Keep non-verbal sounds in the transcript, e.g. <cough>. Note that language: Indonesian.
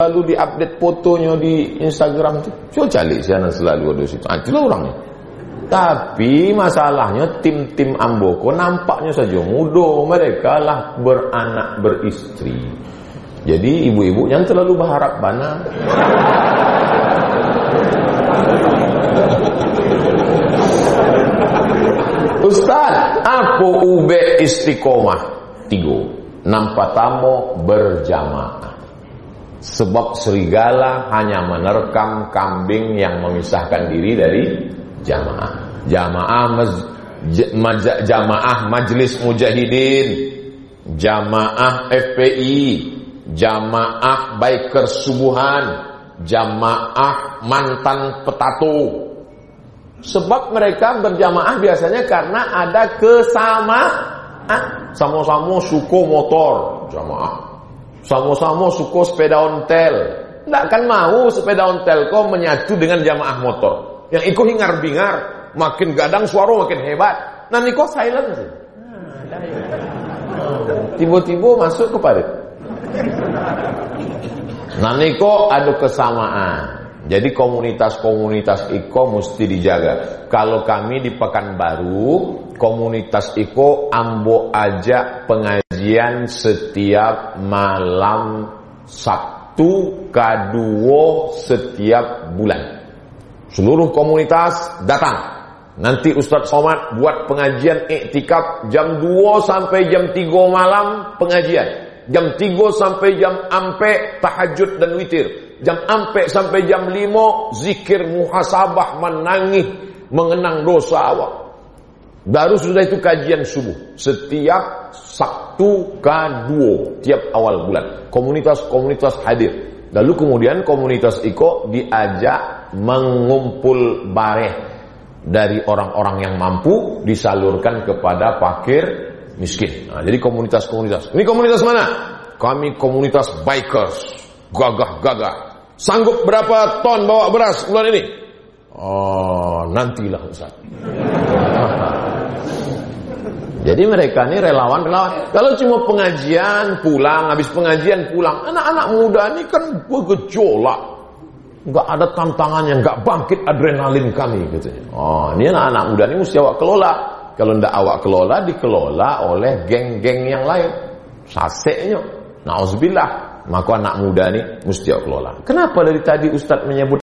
Lalu diupdate fotonya di Instagram tuh. Coba cari sana selalu ada situ. Ah, itulah orangnya. Tapi masalahnya tim-tim Amboko nampaknya saja mudah. Mereka lah beranak beristri. Jadi ibu-ibu yang terlalu berharap bana. <laughs> Ustaz, apa ube istiqomah? Tiga. Nampak tamu berjamaah. Sebab serigala hanya menerkam kambing yang memisahkan diri dari jamaah. Jamaah jamaah Majlis Mujahidin, jamaah FPI, jamaah biker subuhan, jamaah mantan petato. Sebab mereka berjamaah biasanya karena ada kesamaan. Sama-sama suku motor, jamaah. Sama-sama suku sepeda ontel. Tidak akan mau sepeda ontel kau menyatu dengan jamaah motor. Yang ikut hingar-bingar, makin gadang suara makin hebat. Nah kau silent. Tiba-tiba masuk ke parit. Nah kau ada kesamaan. Jadi komunitas-komunitas Iko mesti dijaga. Kalau kami di Pekanbaru, komunitas Iko ambo aja pengajian setiap malam Sabtu kaduo setiap bulan. Seluruh komunitas datang. Nanti Ustadz Somad buat pengajian iktikaf jam 2 sampai jam 3 malam pengajian. Jam 3 sampai jam ampe tahajud dan witir jam ampe sampai jam 5 zikir muhasabah menangis mengenang dosa awak baru sudah itu kajian subuh. Setiap Sabtu K2 tiap awal bulan. Komunitas-komunitas hadir. Lalu kemudian komunitas Iko diajak mengumpul bareh dari orang-orang yang mampu disalurkan kepada fakir miskin. Nah, jadi komunitas-komunitas. Ini komunitas mana? kami komunitas bikers. Gagah-gagah. Sanggup berapa ton bawa beras bulan ini? Oh, nantilah Ustaz. Jadi mereka ini relawan-relawan. Kalau cuma pengajian pulang, habis pengajian pulang, anak-anak muda ini kan bergejolak. Enggak ada tantangannya, enggak bangkit adrenalin kami gitu. Oh, ini anak-anak muda ini mesti awak kelola. Kalau ndak awak kelola, dikelola oleh geng-geng yang lain. Saseknya. Nauzubillah maka anak muda ini mesti kelola. Kenapa dari tadi Ustadz menyebut